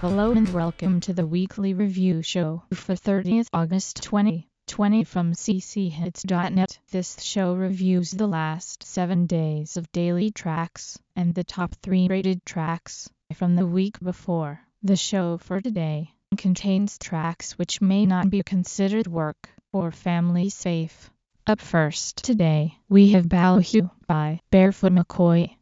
Hello and welcome to the weekly review show for 30th August 2020 from cchits.net. This show reviews the last 7 days of daily tracks and the top 3 rated tracks from the week before. The show for today contains tracks which may not be considered work or family safe. Up first today, we have Ballyhoo by Barefoot McCoy.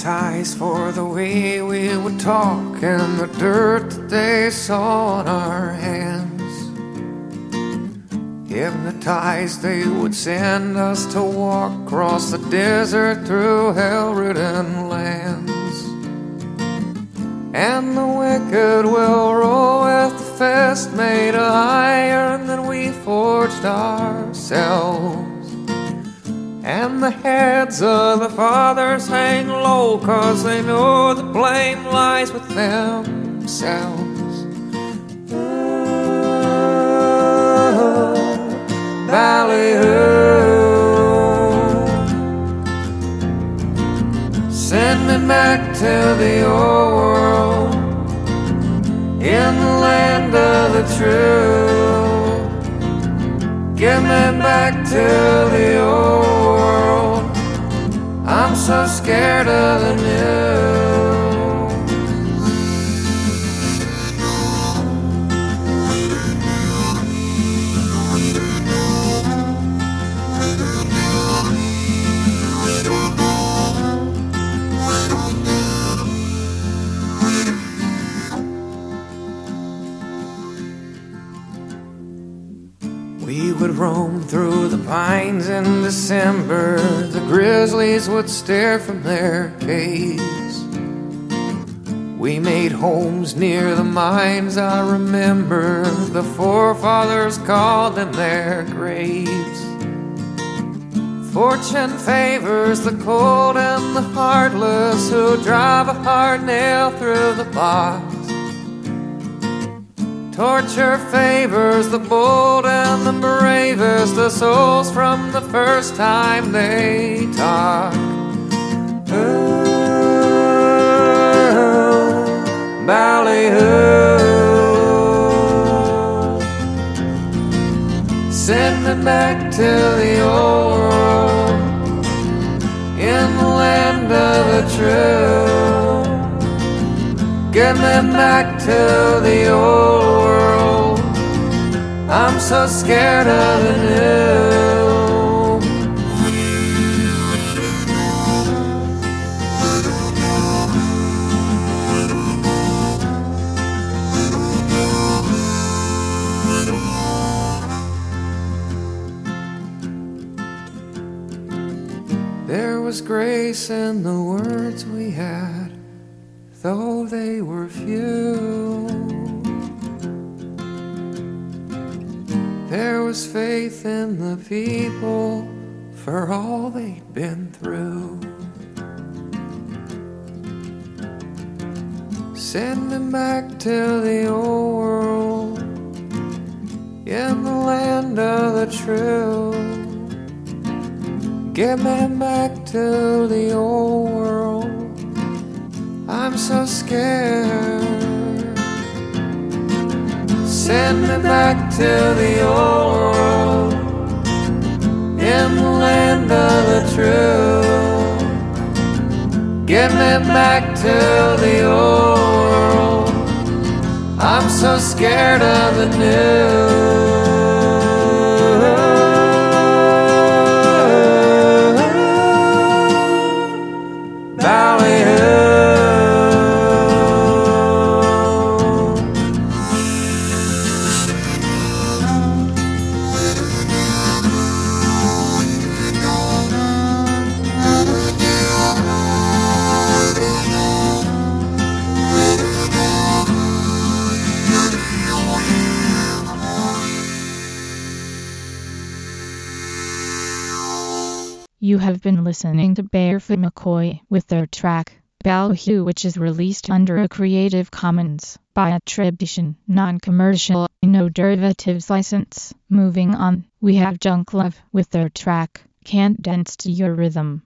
Criticized for the way we would talk and the dirt that they saw on our hands. Hypnotized, they would send us to walk across the desert through hell ridden lands. And the wicked will roll with the fist made of iron that we forged ourselves. And the heads of the fathers hang low, cause they know the blame lies with themselves. Oh, ballyhoo, send me back to the old world in the land of the true. Get me back to the old. I'm so scared of the new. We would roam through the pines in December. The grizzlies would stare from their caves. We made homes near the mines, I remember. The forefathers called them their graves. Fortune favors the cold and the heartless who drive a hard nail through the box. Torture favors the bold and the bravest, the souls from the first time they talk. Ooh, ballyhoo. Send me back to the old world in the land of the true. Get me back to the old world. I'm so scared of the new. There was grace in the words we had though they were few. There was faith in the people for all they'd been through. Send them back to the old world in the land of the true. Get me back to the old world. I'm so scared. Send me back to the old world in the land of the true. Get me back to the old world. I'm so scared of the new. have been listening to Barefoot McCoy with their track, Ballyhoo which is released under a Creative Commons by attribution, non-commercial, no derivatives license. Moving on, we have Junk Love with their track, Can't Dance to Your Rhythm.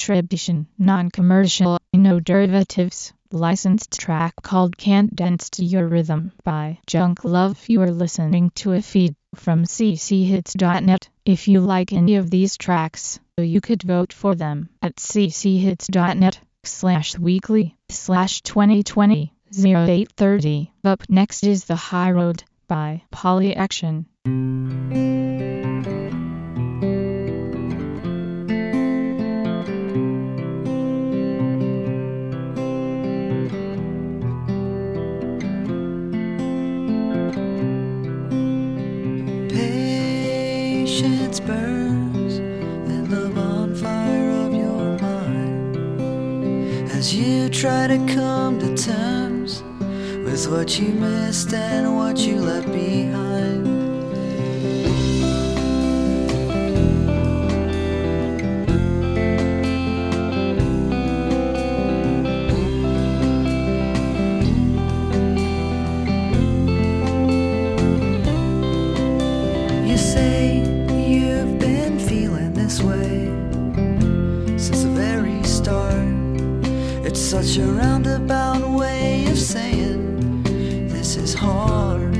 attribution, non-commercial, no derivatives, licensed track called Can't Dance to Your Rhythm by Junk Love. You are listening to a feed from cchits.net. If you like any of these tracks, you could vote for them at cchits.net slash weekly slash 2020 0830. Up next is The High Road by Polyaction. you try to come to terms with what you missed and what you left behind. such a roundabout way of saying this is hard.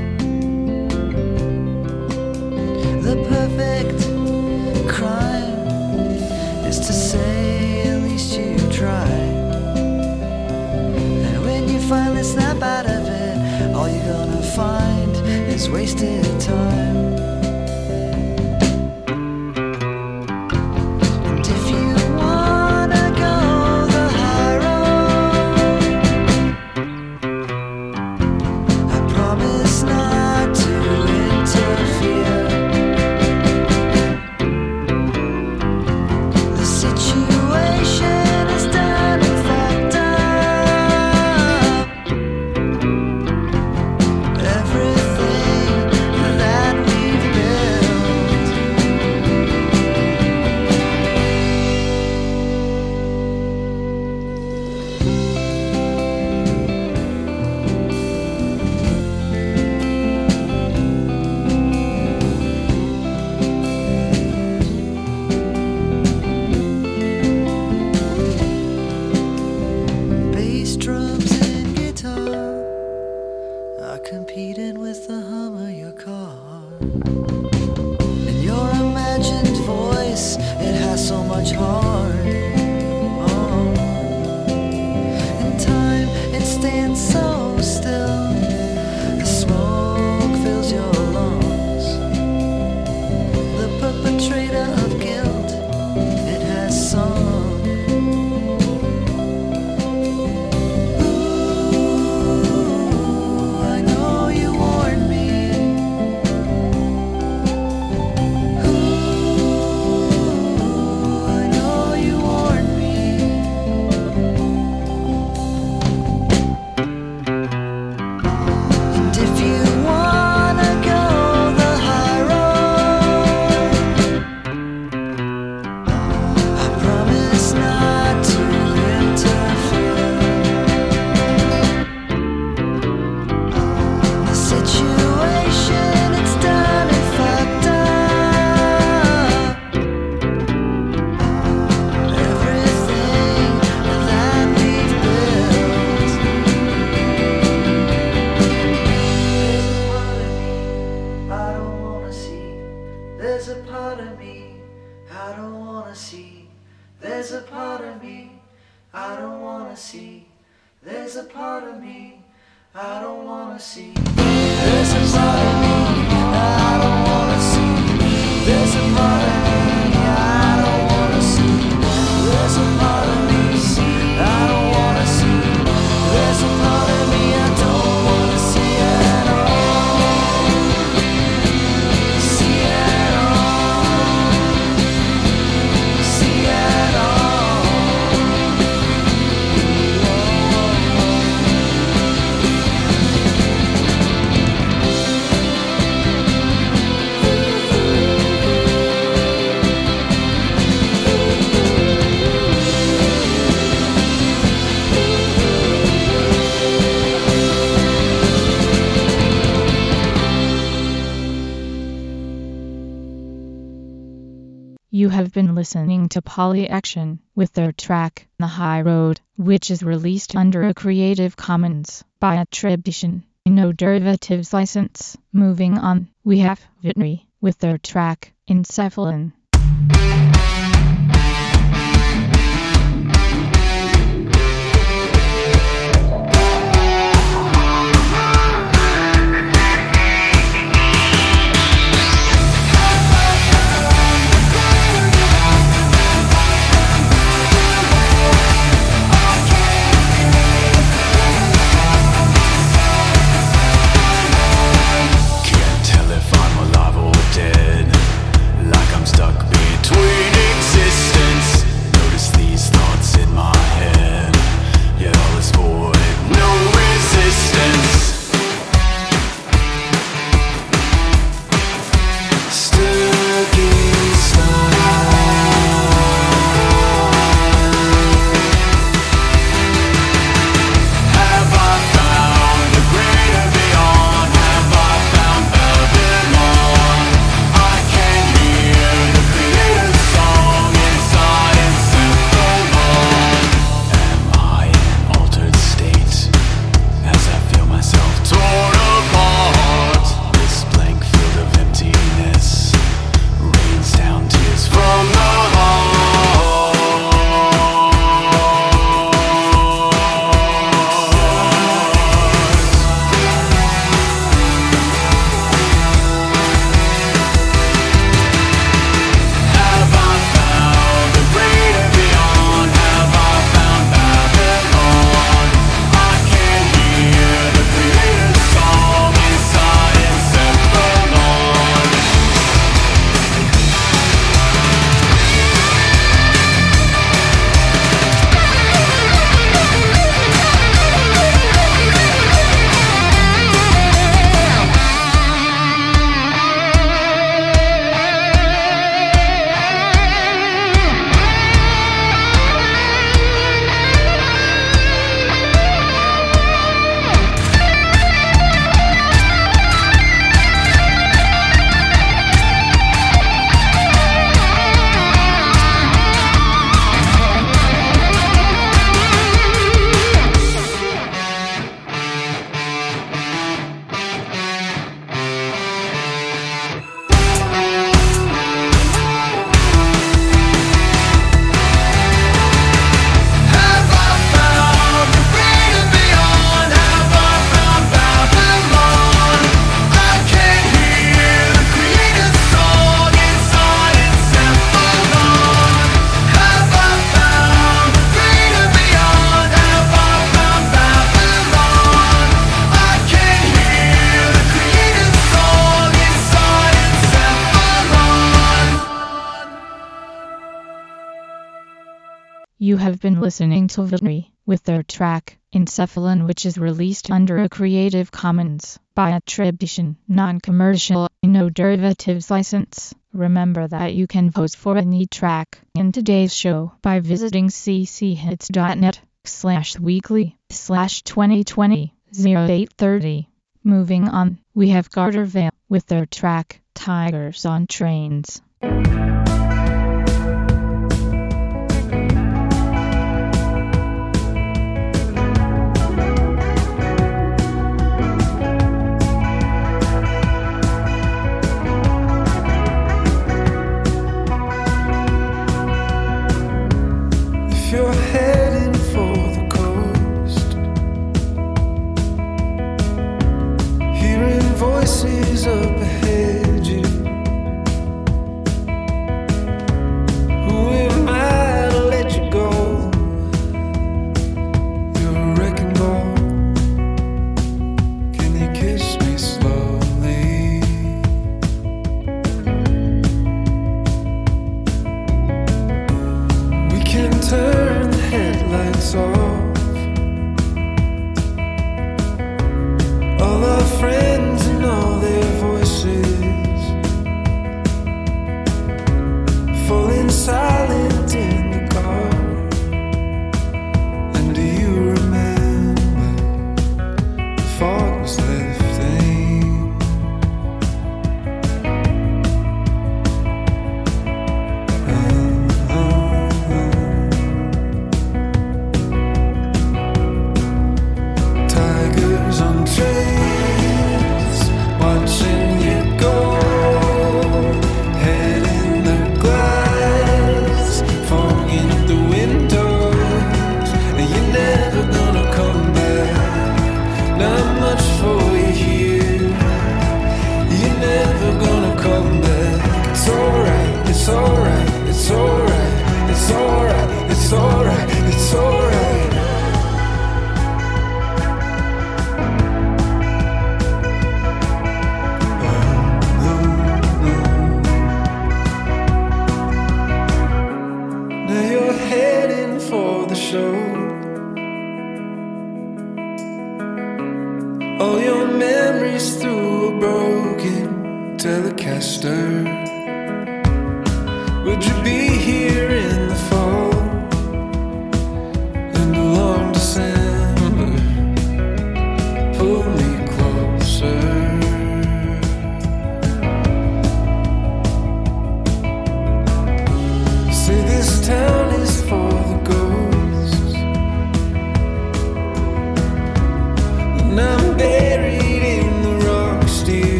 The perfect crime is to say at least you try. And when you finally snap out of it, all you're gonna find is wasted time. see. There's a to Polyaction with their track, The High Road, which is released under a Creative Commons by attribution, no derivatives license. Moving on, we have Vitri with their track, Encephalon. You have been listening to Vitri with their track Encephalon which is released under a Creative Commons by attribution, non-commercial, no derivatives license. Remember that you can vote for any track in today's show by visiting cchits.net slash weekly slash 2020 0830. Moving on, we have Gartervale with their track Tigers on Trains. master.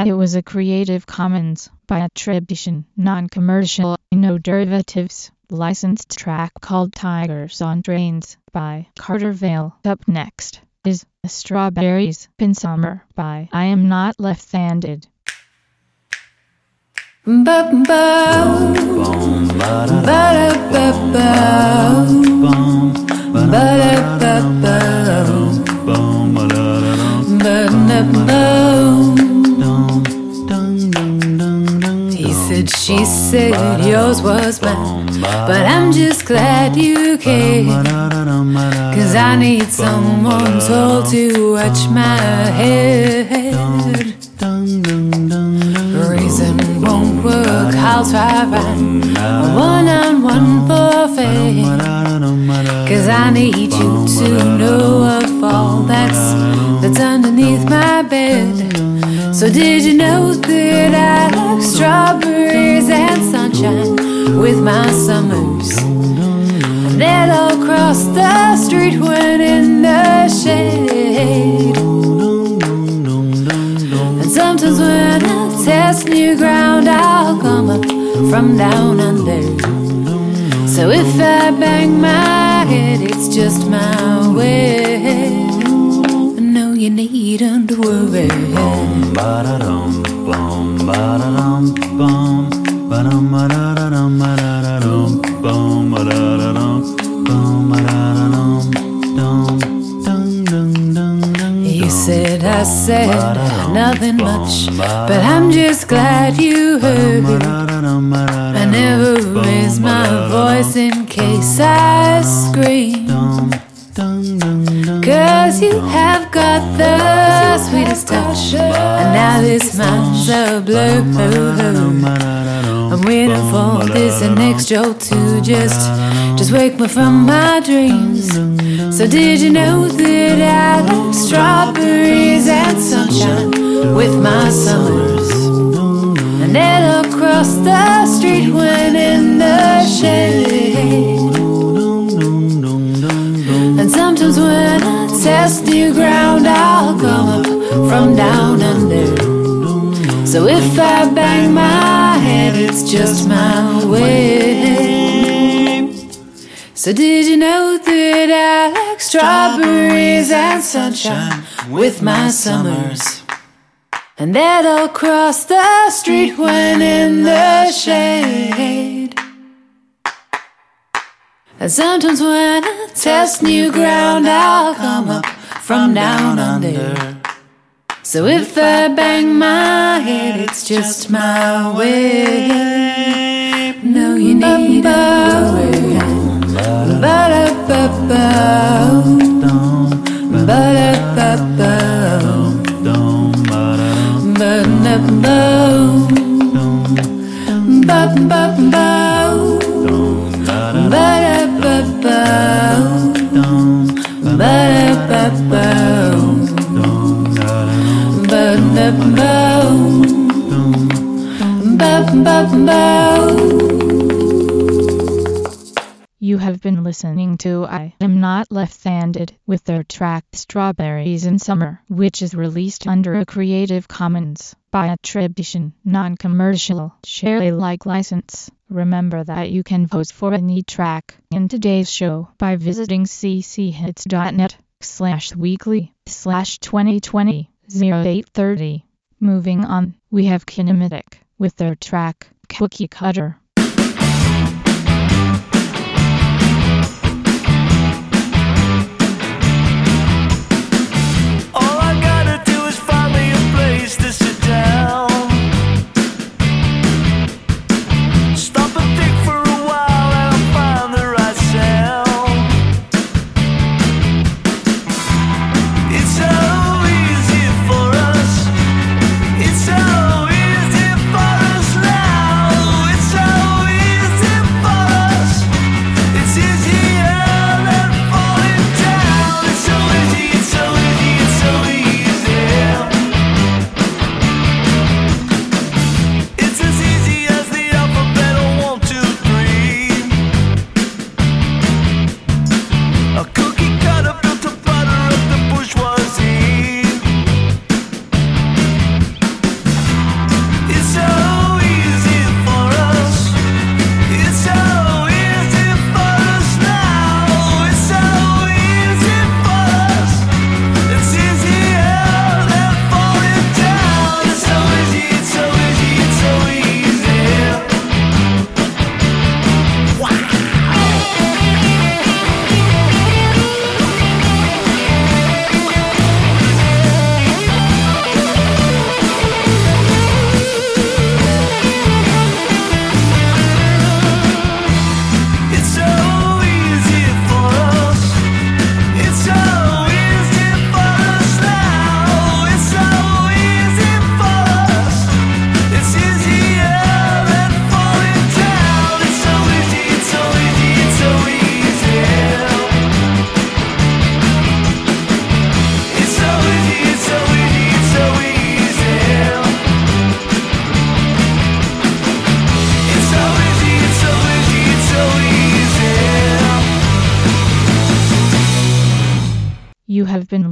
That it was a Creative Commons by attribution, non-commercial, no derivatives, licensed track called Tigers on Trains by Carter Vale. Up next is Strawberries in Summer by I Am Not Left-Handed. He Cause I need someone tall to watch my head. Reason won't work, I'll try. A one on one forfeit. Cause I need you to know of all that's that's underneath my bed. So did you know that I like strawberries and sunshine with my summers? Then I'll cross the street when in the shade. And sometimes when I test new ground, I'll come up from down under. So if I bang my head, it's just my way. No, you needn't worry. You I said nothing much, but I'm just glad you heard. I never raise my voice in case I scream. Cause you have got the sweetest touch, and now this mind's a blur. I'm waiting for this next joke to just, just wake me from my dreams. So did you know that I like strawberries and sunshine with my summers? And then across the street when in the shade. Sometimes when I test the ground, I'll come up from down under. So if I bang my head, it's just my way. So did you know that I like strawberries and sunshine with my summers? And that I'll cross the street when in the shade. And sometimes when I test new ground, I'll come up from down under. So if I bang my head, it's just my way. No, you need. Ba-da-ba-ba. Ba-da-ba-ba. You have been listening to I Am Not Left-Handed with their track Strawberries in Summer, which is released under a Creative Commons by attribution, non-commercial, share Alike license. Remember that you can vote for any track in today's show by visiting cchits.net slash weekly slash 2020 0830. Moving on, we have Kinematic with their track Cookie Cutter. All I gotta do is find me a place to sit down.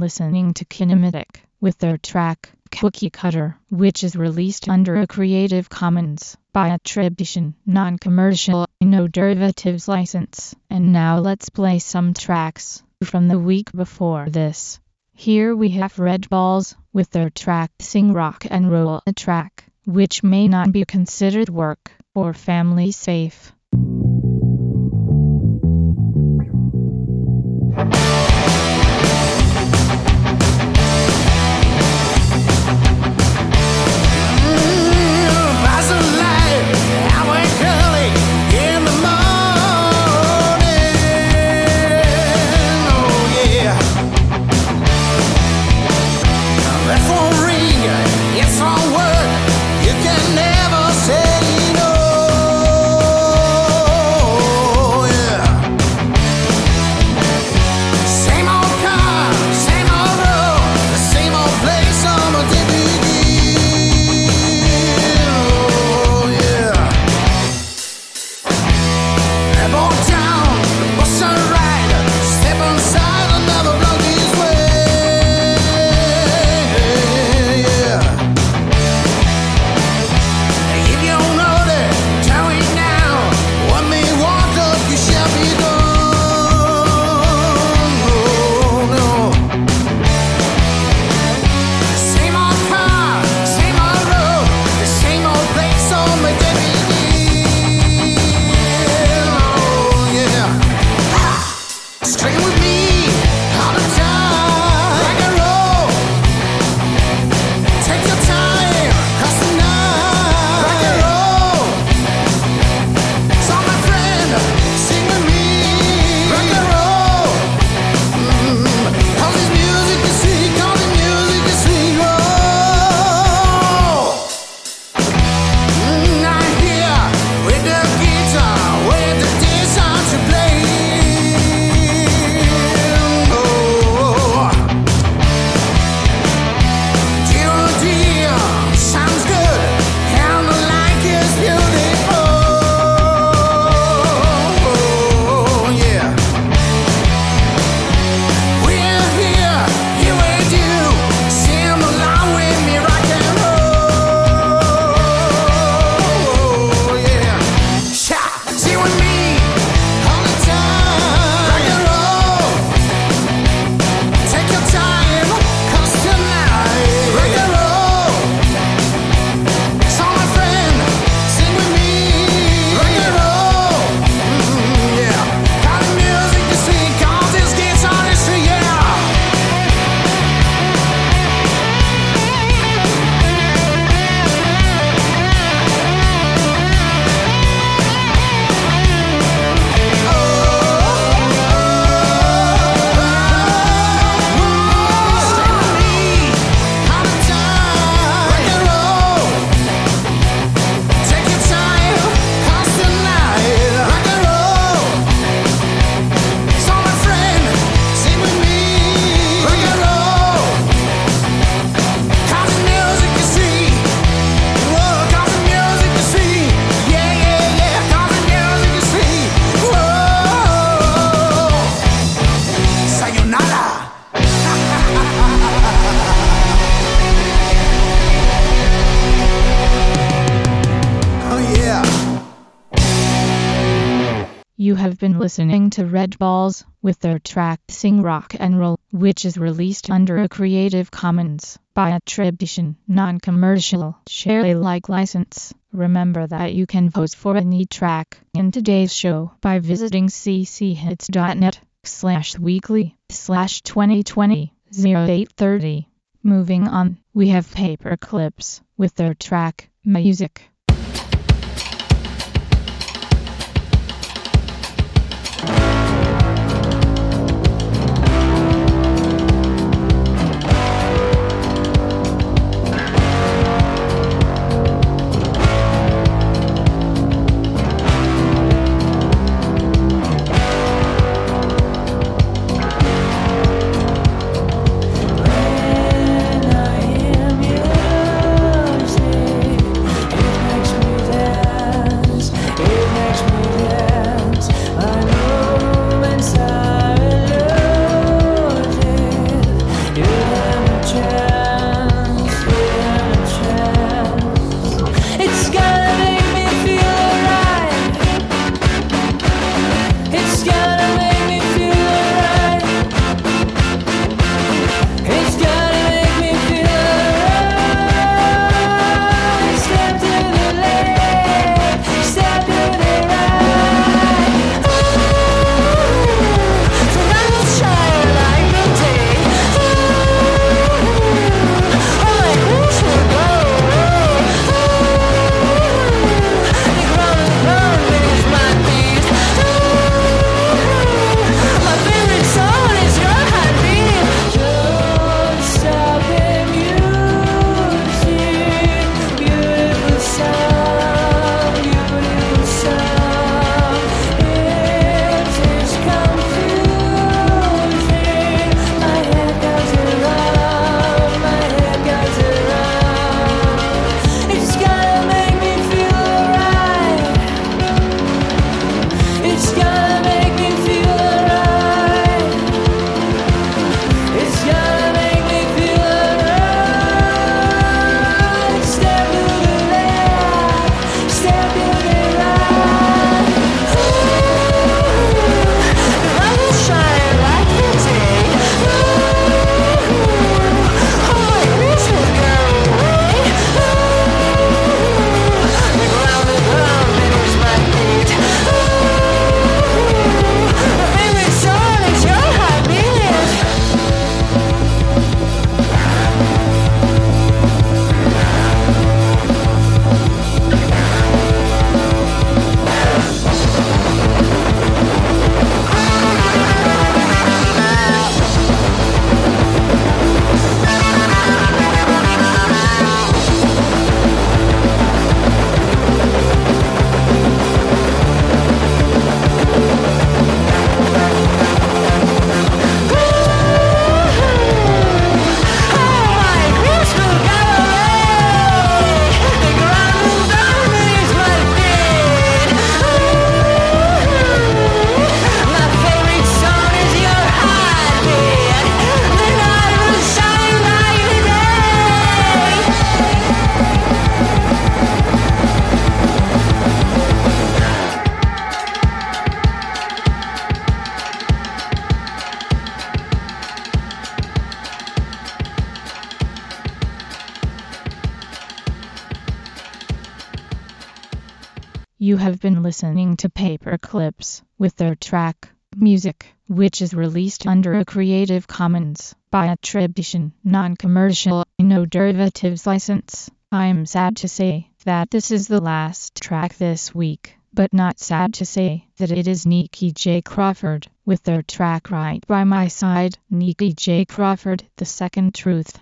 Listening to Kinematic with their track Cookie Cutter, which is released under a Creative Commons by attribution, non-commercial, no derivatives license. And now let's play some tracks from the week before this. Here we have Red Balls with their track Sing Rock and Roll a track, which may not be considered work or family safe. Been listening to Red Balls with their track Sing Rock and Roll, which is released under a Creative Commons by attribution, non-commercial, share Alike license. Remember that you can vote for any track in today's show by visiting cchits.net slash weekly slash 2020 0830. Moving on, we have Paper Clips with their track music, You have been listening to Paper Clips with their track, Music, which is released under a Creative Commons by attribution, non-commercial, no derivatives license. I'm sad to say that this is the last track this week, but not sad to say that it is Nikki J. Crawford with their track Right by My Side. Nikki J. Crawford, The Second Truth.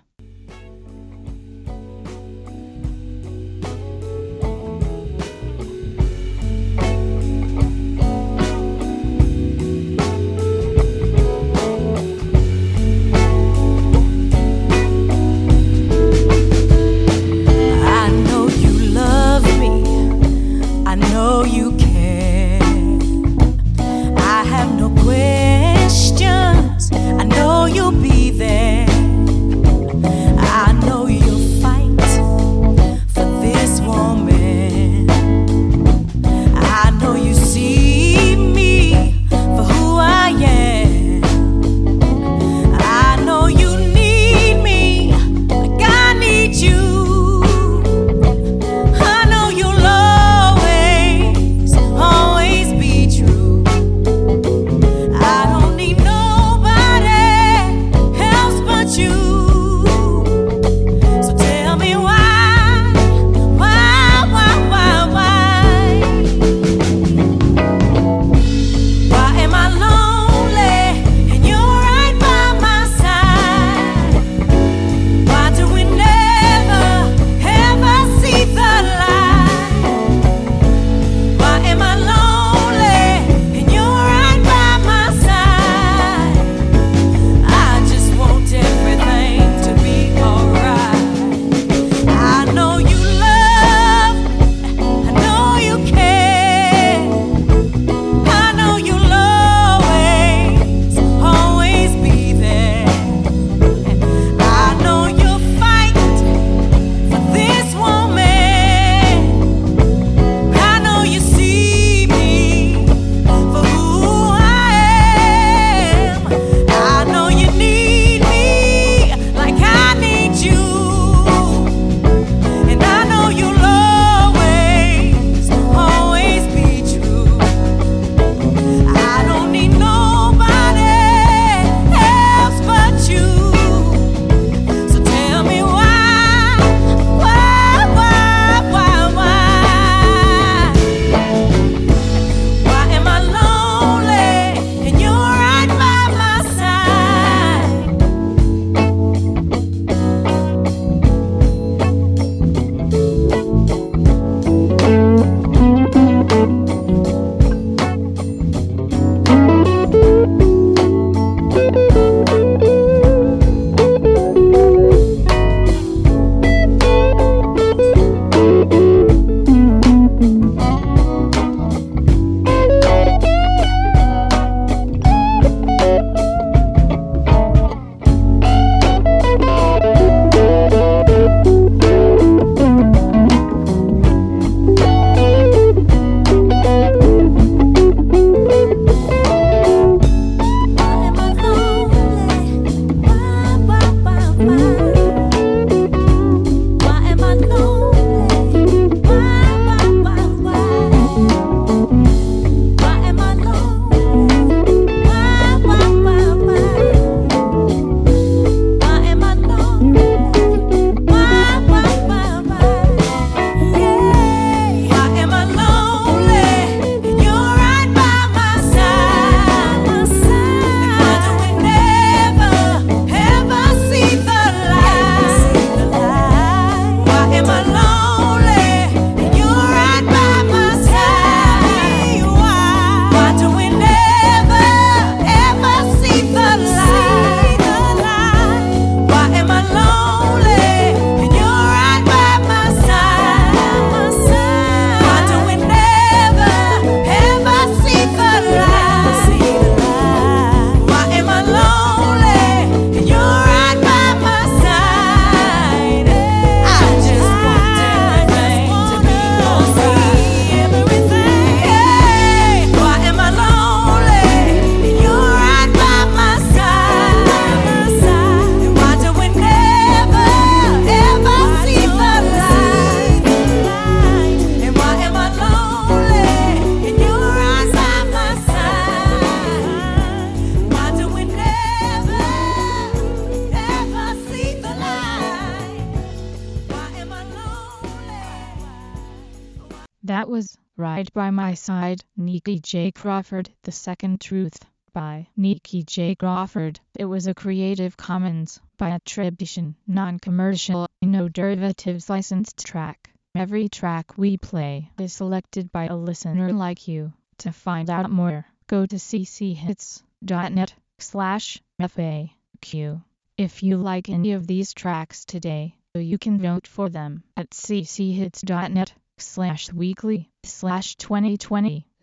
J. Crawford, The Second Truth, by Nikki J. Crawford. It was a Creative Commons by attribution, non-commercial, no derivatives licensed track. Every track we play is selected by a listener like you. To find out more, go to cchits.net slash FAQ. If you like any of these tracks today, you can vote for them at cchits.net slash weekly slash 2020